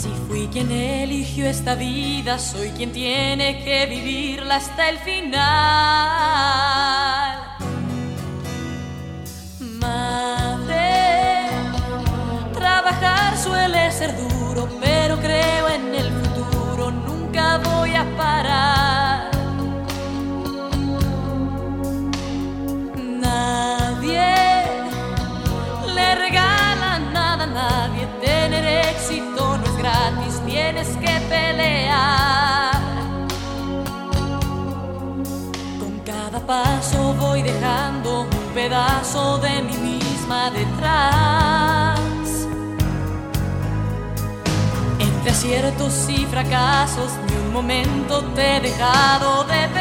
Si fui quien eligió esta vida, soy quien tiene que vivirla hasta el final. Madre, trabajar suele ser duro, pero creo en el gratis, tienes que pelear. Con cada paso voy dejando un pedazo de mí misma detrás. Entre aciertos y fracasos, ni un momento te he dejado de pensar.